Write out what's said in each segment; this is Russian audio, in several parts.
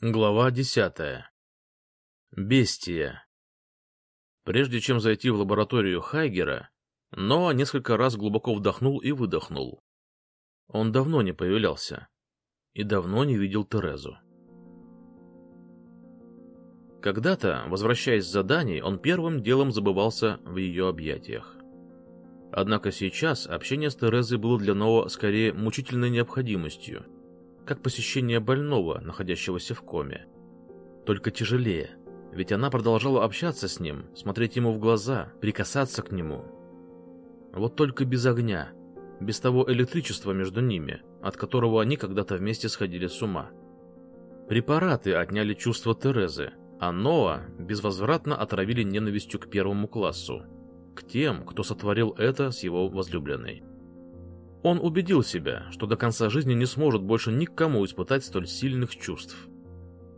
Глава десятая. Бестия. Прежде чем зайти в лабораторию Хайгера, Ноа несколько раз глубоко вдохнул и выдохнул. Он давно не появлялся и давно не видел Терезу. Когда-то, возвращаясь с заданий, он первым делом забывался в ее объятиях. Однако сейчас общение с Терезой было для Ноа скорее мучительной необходимостью, как посещение больного, находящегося в коме. Только тяжелее, ведь она продолжала общаться с ним, смотреть ему в глаза, прикасаться к нему. Вот только без огня, без того электричества между ними, от которого они когда-то вместе сходили с ума. Препараты отняли чувства Терезы, а Ноа безвозвратно отравили ненавистью к первому классу, к тем, кто сотворил это с его возлюбленной. Он убедил себя, что до конца жизни не сможет больше никому испытать столь сильных чувств.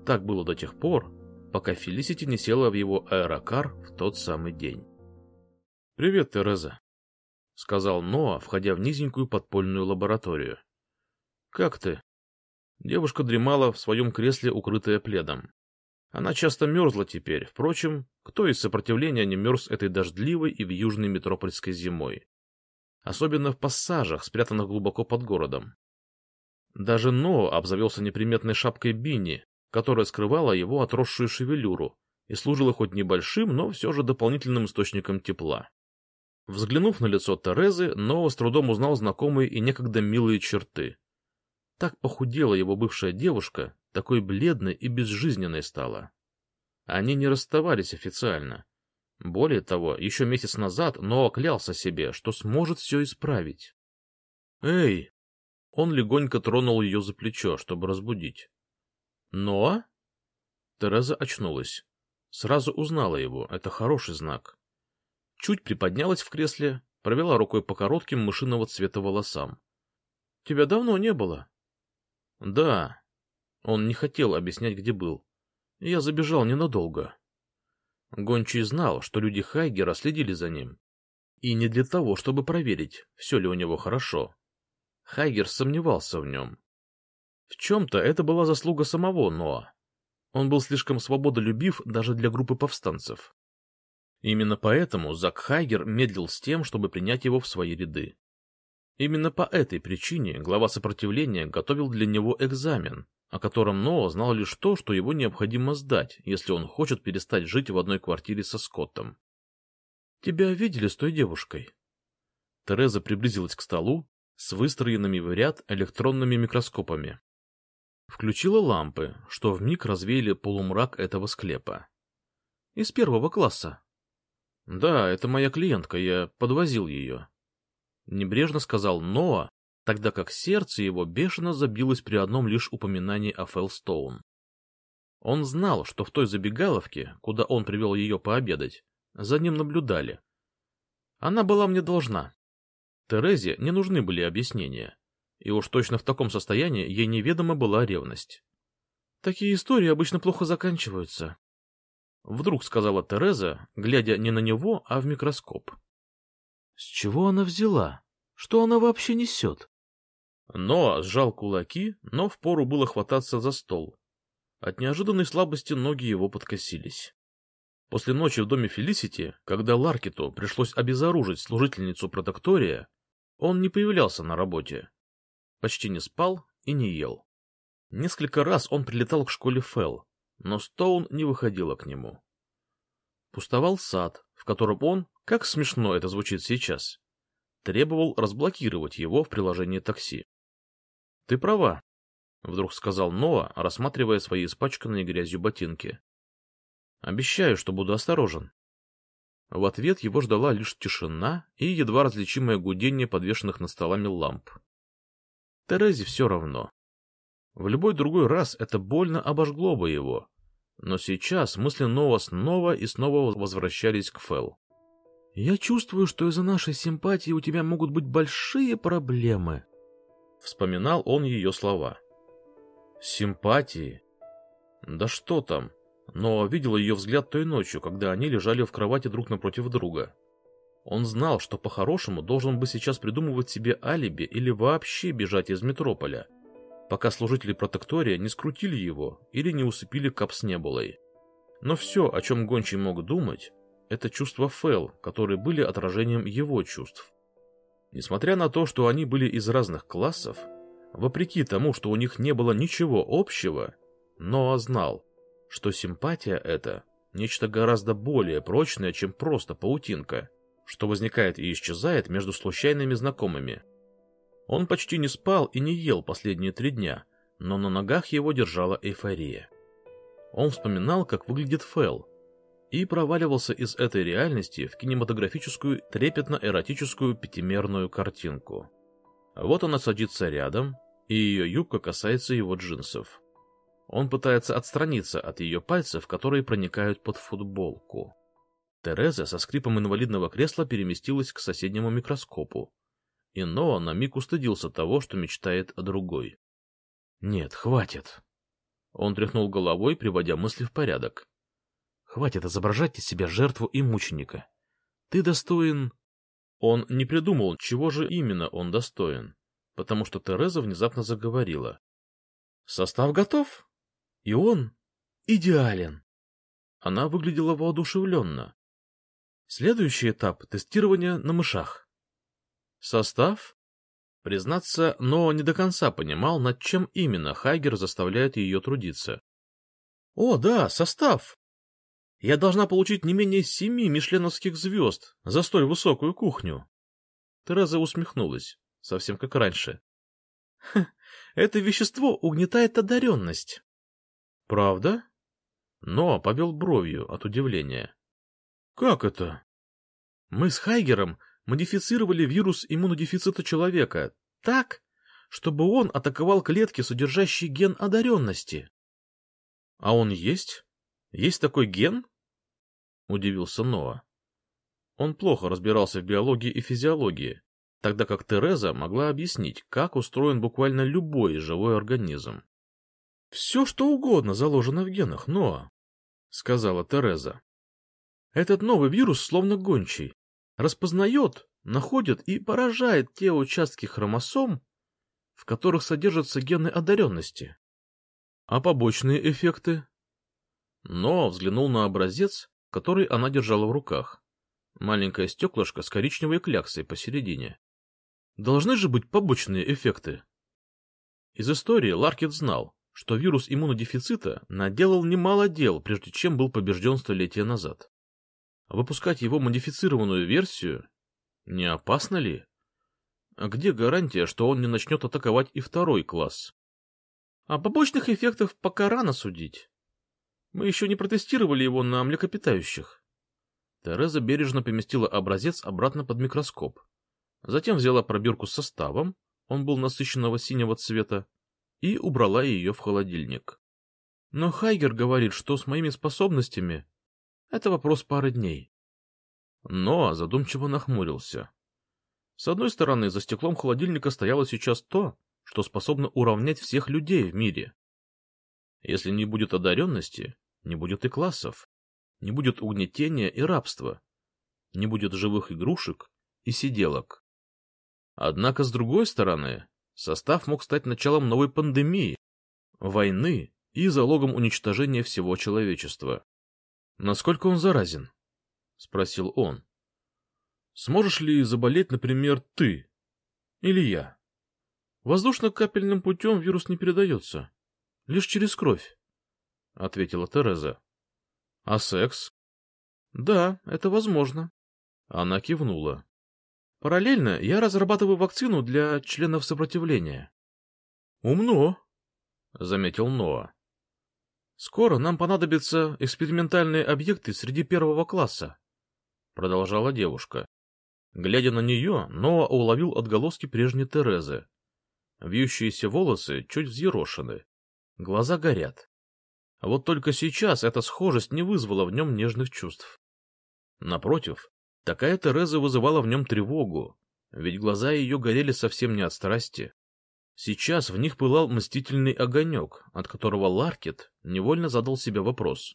Так было до тех пор, пока Фелисити не села в его аэрокар в тот самый день. «Привет, Тереза», — сказал Ноа, входя в низенькую подпольную лабораторию. «Как ты?» Девушка дремала в своем кресле, укрытая пледом. Она часто мерзла теперь, впрочем, кто из сопротивления не мерз этой дождливой и вьюжной метропольской зимой? Особенно в пассажах, спрятанных глубоко под городом. Даже Ноа обзавелся неприметной шапкой Бинни, которая скрывала его отросшую шевелюру и служила хоть небольшим, но все же дополнительным источником тепла. Взглянув на лицо Терезы, Ноа с трудом узнал знакомые и некогда милые черты. Так похудела его бывшая девушка, такой бледной и безжизненной стала. Они не расставались официально, более того, еще месяц назад Ноа клялся себе, что сможет все исправить. «Эй!» Он легонько тронул ее за плечо, чтобы разбудить. «Ноа?» Тереза очнулась. Сразу узнала его, это хороший знак. Чуть приподнялась в кресле, провела рукой по коротким мышиного цвета волосам. — Тебя давно не было. — Да. Он не хотел объяснять, где был. Я забежал ненадолго. Гончий знал, что люди Хайгера следили за ним. И не для того, чтобы проверить, все ли у него хорошо. Хайгер сомневался в нем. В чем-то это была заслуга самого Ноа. Он был слишком свободолюбив даже для группы повстанцев. Именно поэтому Зак Хайгер медлил с тем, чтобы принять его в свои ряды. Именно по этой причине глава сопротивления готовил для него экзамен, о котором Ноа знал лишь то, что его необходимо сдать, если он хочет перестать жить в одной квартире со Скоттом. — Тебя видели с той девушкой? Тереза приблизилась к столу с выстроенными в ряд электронными микроскопами. Включила лампы, что вмиг развеяли полумрак этого склепа. — Из первого класса. — Да, это моя клиентка, я подвозил ее. Небрежно сказал Ноа, тогда как сердце его бешено забилось при одном лишь упоминании о Фелстоун. Он знал, что в той забегаловке, куда он привел ее пообедать, за ним наблюдали. Она была мне должна. Терезе не нужны были объяснения, и уж точно в таком состоянии ей неведома была ревность. Такие истории обычно плохо заканчиваются. Вдруг сказала Тереза, глядя не на него, а в микроскоп. С чего она взяла? Что она вообще несет? Ноа сжал кулаки, но впору было хвататься за стол. От неожиданной слабости ноги его подкосились. После ночи в доме Фелисити, когда Ларкету пришлось обезоружить служительницу протектория, он не появлялся на работе. Почти не спал и не ел. Несколько раз он прилетал к школе Фелл, но Стоун не выходила к нему. Пустовал сад, в котором он, как смешно это звучит сейчас, требовал разблокировать его в приложении такси. — Ты права, — вдруг сказал Ноа, рассматривая свои испачканные грязью ботинки. — Обещаю, что буду осторожен. В ответ его ждала лишь тишина и едва различимое гудение подвешенных над столами ламп. Терезе все равно. В любой другой раз это больно обожгло бы его, но сейчас мысли Нова снова и снова возвращались к Фэл. «Я чувствую, что из-за нашей симпатии у тебя могут быть большие проблемы», Вспоминал он ее слова. Симпатии? Да что там? Но видел ее взгляд той ночью, когда они лежали в кровати друг напротив друга. Он знал, что по-хорошему должен бы сейчас придумывать себе алиби или вообще бежать из метрополя. пока служители протектория не скрутили его или не усыпили кап с небулой. Но все, о чем Гончий мог думать, это чувства Фэл, которые были отражением его чувств. Несмотря на то, что они были из разных классов, вопреки тому, что у них не было ничего общего, Ноа знал, что симпатия — это нечто гораздо более прочное, чем просто паутинка, что возникает и исчезает между случайными знакомыми. Он почти не спал и не ел последние три дня, но на ногах его держала эйфория. Он вспоминал, как выглядит Фэл, и проваливался из этой реальности в кинематографическую трепетно-эротическую пятимерную картинку. Вот она садится рядом, и ее юбка касается его джинсов. Он пытается отстраниться от ее пальцев, которые проникают под футболку. Тереза со скрипом инвалидного кресла переместилась к соседнему микроскопу, и Ноа на миг устыдился того, что мечтает о другой. «Нет, хватит!» Он тряхнул головой, приводя мысли в порядок. «Хватит изображать из себя жертву и мученика. Ты достоин...» Он не придумал, чего же именно он достоин, потому что Тереза внезапно заговорила. «Состав готов?» И он идеален. Она выглядела воодушевленно. Следующий этап — тестирование на мышах. Состав? Признаться, но не до конца понимал, над чем именно Хайгер заставляет ее трудиться. О, да, состав. Я должна получить не менее семи мишленовских звезд за столь высокую кухню. Тереза усмехнулась, совсем как раньше. — Это вещество угнетает одаренность. Правда? Но повел бровью от удивления. Как это? Мы с Хайгером модифицировали вирус иммунодефицита человека так, чтобы он атаковал клетки, содержащие ген одаренности. — А он есть? Есть такой ген? — удивился Ноа. Он плохо разбирался в биологии и физиологии, тогда как Тереза могла объяснить, как устроен буквально любой живой организм. — Все, что угодно заложено в генах, Ноа, — сказала Тереза. Этот новый вирус, словно гончий, распознает, находит и поражает те участки хромосом, в которых содержатся гены одаренности. А побочные эффекты? Но взглянул на образец, который она держала в руках. Маленькое стеклышко с коричневой кляксой посередине. Должны же быть побочные эффекты. Из истории Ларкет знал, что вирус иммунодефицита наделал немало дел, прежде чем был побежден столетия назад. Выпускать его модифицированную версию не опасно ли? А где гарантия, что он не начнет атаковать и второй класс? О побочных эффектах пока рано судить. Мы еще не протестировали его на млекопитающих. Тереза бережно поместила образец обратно под микроскоп. Затем взяла пробирку с составом, он был насыщенного синего цвета, и убрала ее в холодильник. Но Хайгер говорит, что с моими способностями это вопрос пары дней. Но задумчиво нахмурился. С одной стороны, за стеклом холодильника стояло сейчас то, что способно уравнять всех людей в мире. Если не будет одаренности, не будет и классов, не будет угнетения и рабства, не будет живых игрушек и сиделок. Однако, с другой стороны, Состав мог стать началом новой пандемии, войны и залогом уничтожения всего человечества. «Насколько он заразен?» — спросил он. «Сможешь ли заболеть, например, ты? Или я?» «Воздушно-капельным путем вирус не передается. Лишь через кровь», — ответила Тереза. «А секс?» «Да, это возможно». Она кивнула. Параллельно я разрабатываю вакцину для членов сопротивления. Умно, заметил Ноа. Скоро нам понадобятся экспериментальные объекты среди первого класса, продолжала девушка. Глядя на нее, Ноа уловил отголоски прежней Терезы. Вьющиеся волосы чуть взъерошены, глаза горят. А вот только сейчас эта схожесть не вызвала в нем нежных чувств. Напротив, Такая Тереза вызывала в нем тревогу, ведь глаза ее горели совсем не от страсти. Сейчас в них пылал мстительный огонек, от которого Ларкет невольно задал себе вопрос.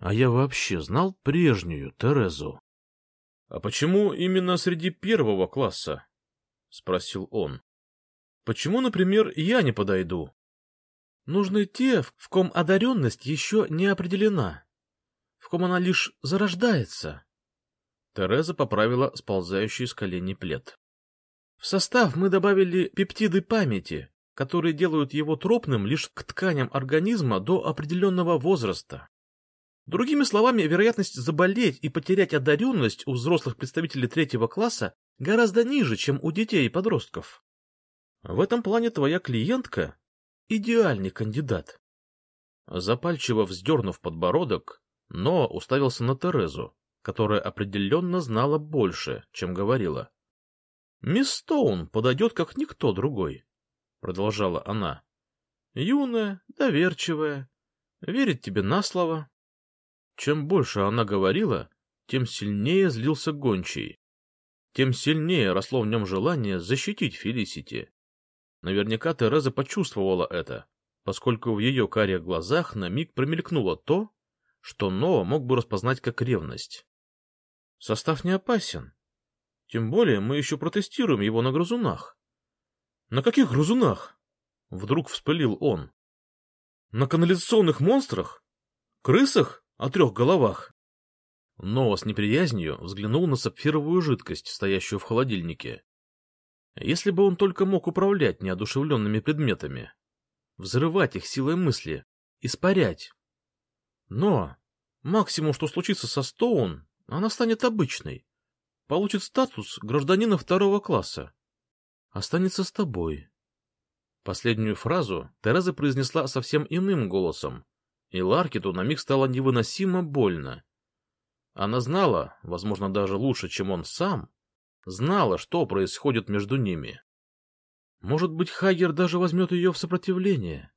А я вообще знал прежнюю Терезу? — А почему именно среди первого класса? — спросил он. — Почему, например, я не подойду? Нужны те, в ком одаренность еще не определена, в ком она лишь зарождается. Тереза поправила сползающий с коленей плед. В состав мы добавили пептиды памяти, которые делают его тропным лишь к тканям организма до определенного возраста. Другими словами, вероятность заболеть и потерять одаренность у взрослых представителей третьего класса гораздо ниже, чем у детей и подростков. В этом плане твоя клиентка — идеальный кандидат. Запальчиво вздернув подбородок, но уставился на Терезу, которая определенно знала больше, чем говорила. «Мисс Стоун подойдет, как никто другой», — продолжала она. «Юная, доверчивая, верит тебе на слово». Чем больше она говорила, тем сильнее злился гончий. Тем сильнее росло в нем желание защитить Фелисити. Наверняка Тереза почувствовала это, поскольку в ее карих глазах на миг промелькнуло то, что Ноа мог бы распознать как ревность. Состав не опасен. Тем более мы еще протестируем его на грызунах. — На каких грызунах? — вдруг вспылил он. — На канализационных монстрах? Крысах о трех головах? Ноа с неприязнью взглянул на сапфировую жидкость, стоящую в холодильнике. Если бы он только мог управлять неодушевленными предметами, взрывать их силой мысли, испарять. Но максимум, что случится со Стоун, она станет обычной, получит статус гражданина второго класса. Останется с тобой. Последнюю фразу Тереза произнесла совсем иным голосом, и Ларкету на миг стало невыносимо больно. Она знала, возможно, даже лучше, чем он сам, знала, что происходит между ними. Может быть, Хагер даже возьмет ее в сопротивление.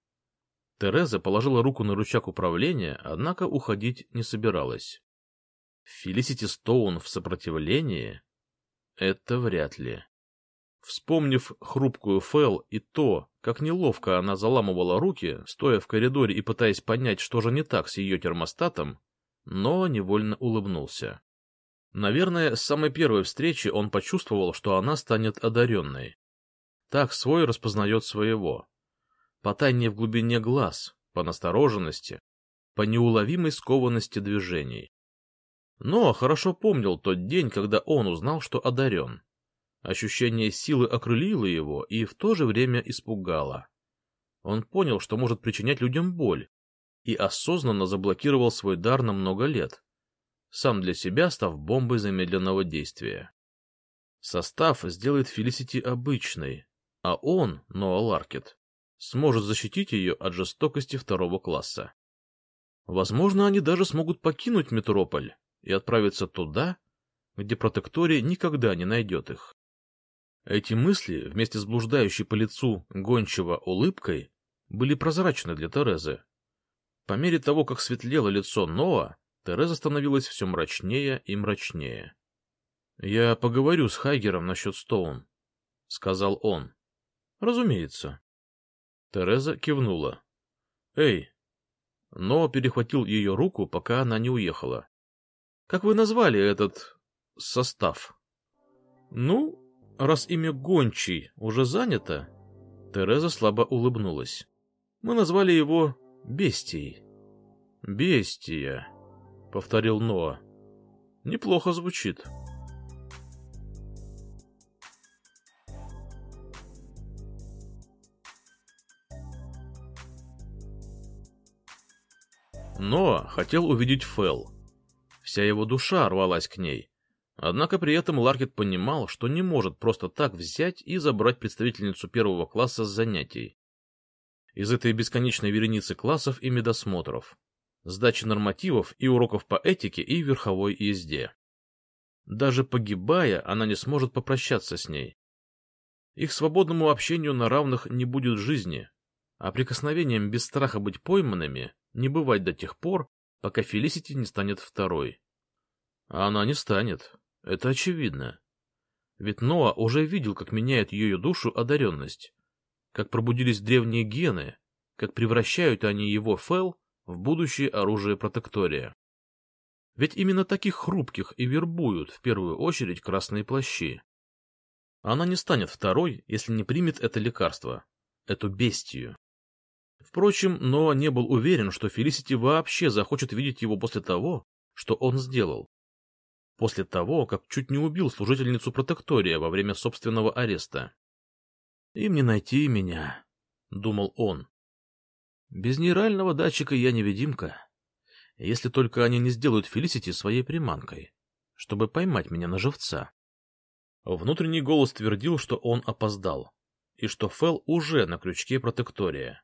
Тереза положила руку на рычаг управления, однако уходить не собиралась. Фелисити Стоун в сопротивлении? Это вряд ли. Вспомнив хрупкую Фэл и то, как неловко она заламывала руки, стоя в коридоре и пытаясь понять, что же не так с ее термостатом, но невольно улыбнулся. Наверное, с самой первой встречи он почувствовал, что она станет одаренной. Так свой распознает своего. По тайне в глубине глаз, по настороженности, по неуловимой скованности движений. Но хорошо помнил тот день, когда он узнал, что одарен. Ощущение силы окрылило его и в то же время испугало. Он понял, что может причинять людям боль, и осознанно заблокировал свой дар на много лет, сам для себя став бомбой замедленного действия. Состав сделает Фелисити обычной, а он, Ноа Ларкет, сможет защитить ее от жестокости второго класса. Возможно, они даже смогут покинуть Метрополь, и отправиться туда, где протектория никогда не найдет их. Эти мысли, вместе с блуждающей по лицу гончего улыбкой, были прозрачны для Терезы. По мере того, как светлело лицо Ноа, Тереза становилась все мрачнее и мрачнее. — Я поговорю с Хайгером насчет Стоун, — сказал он. — Разумеется. Тереза кивнула. — Эй! Ноа перехватил ее руку, пока она не уехала. Как вы назвали этот состав? Ну, раз имя Гончий уже занято, Тереза слабо улыбнулась. Мы назвали его Бестией. Бестия, повторил Ноа. Неплохо звучит. Ноа хотел увидеть Фэл, Вся его душа рвалась к ней. Однако при этом Ларкет понимал, что не может просто так взять и забрать представительницу первого класса с занятий. Из этой бесконечной вереницы классов и медосмотров, сдачи нормативов и уроков по этике и верховой езде. Даже погибая, она не сможет попрощаться с ней. Их свободному общению на равных не будет жизни, а прикосновением без страха быть пойманными не бывать до тех пор, пока Фелисити не станет второй. А она не станет, это очевидно. Ведь Ноа уже видел, как меняет ее душу одаренность, как пробудились древние гены, как превращают они его Фэл в будущее оружие протектория. Ведь именно таких хрупких и вербуют в первую очередь красные плащи. Она не станет второй, если не примет это лекарство, эту бестию. Впрочем, Ноа не был уверен, что Фелисити вообще захочет видеть его после того, что он сделал. После того, как чуть не убил служительницу протектория во время собственного ареста. «Им не найти меня», — думал он. «Без нейрального датчика я невидимка, если только они не сделают Фелисити своей приманкой, чтобы поймать меня на живца». Внутренний голос твердил, что он опоздал, и что Фел уже на крючке протектория.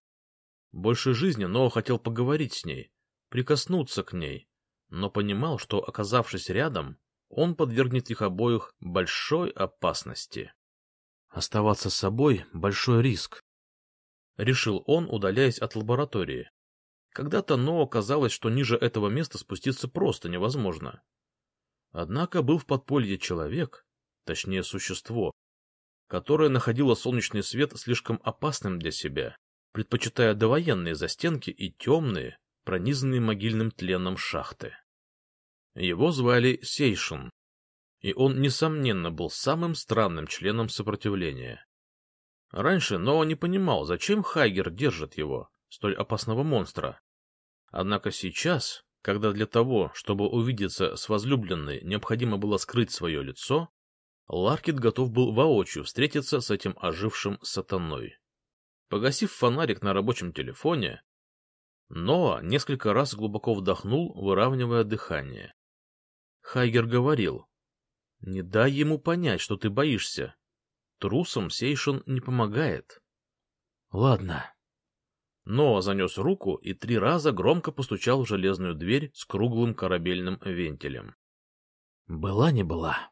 Больше жизни Ноа хотел поговорить с ней, прикоснуться к ней, но понимал, что, оказавшись рядом, он подвергнет их обоих большой опасности. Оставаться с собой — большой риск. Решил он, удаляясь от лаборатории. Когда-то Ноа казалось, что ниже этого места спуститься просто невозможно. Однако был в подполье человек, точнее существо, которое находило солнечный свет слишком опасным для себя, предпочитая довоенные застенки и темные, пронизанные могильным тленом шахты. Его звали Сейшин, и он, несомненно, был самым странным членом сопротивления. Раньше Ноа не понимал, зачем Хайгер держит его, столь опасного монстра. Однако сейчас, когда для того, чтобы увидеться с возлюбленной, необходимо было скрыть свое лицо, Ларкет готов был воочию встретиться с этим ожившим сатаной. Погасив фонарик на рабочем телефоне, Ноа несколько раз глубоко вдохнул, выравнивая дыхание. Хайгер говорил, не дай ему понять, что ты боишься. Трусам Сейшин не помогает. Ладно. Ноа занес руку и три раза громко постучал в железную дверь с круглым корабельным вентилем. Была не была.